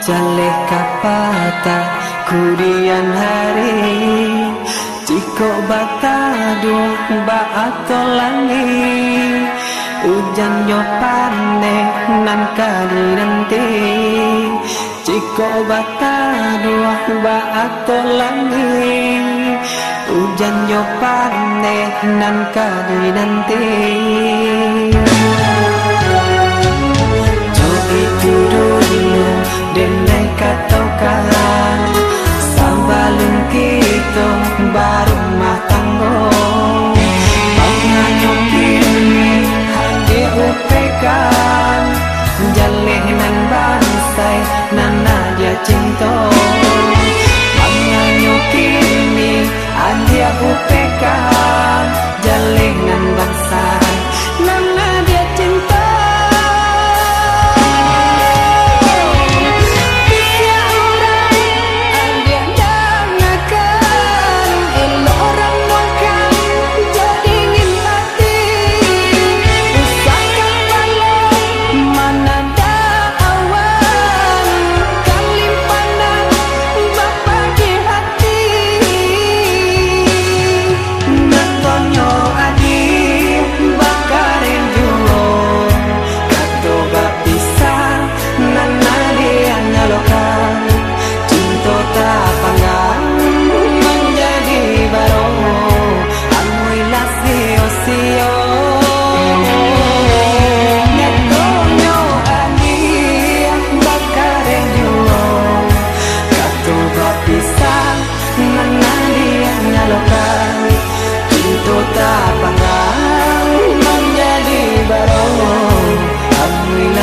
Jaleh kapata kudian hari Ciko bata duh ba atau langit Hujan yo pane nan kali nanti Ciko bata duh ba atau langit Hujan yo pane nan kali nanti 尽头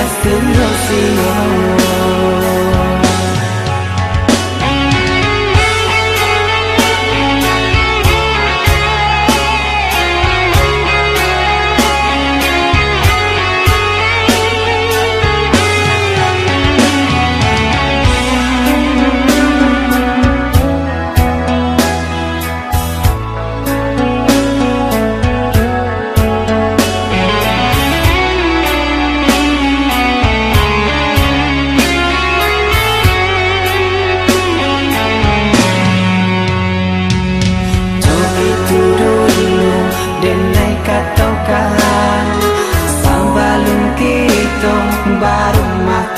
still don't see your tão uma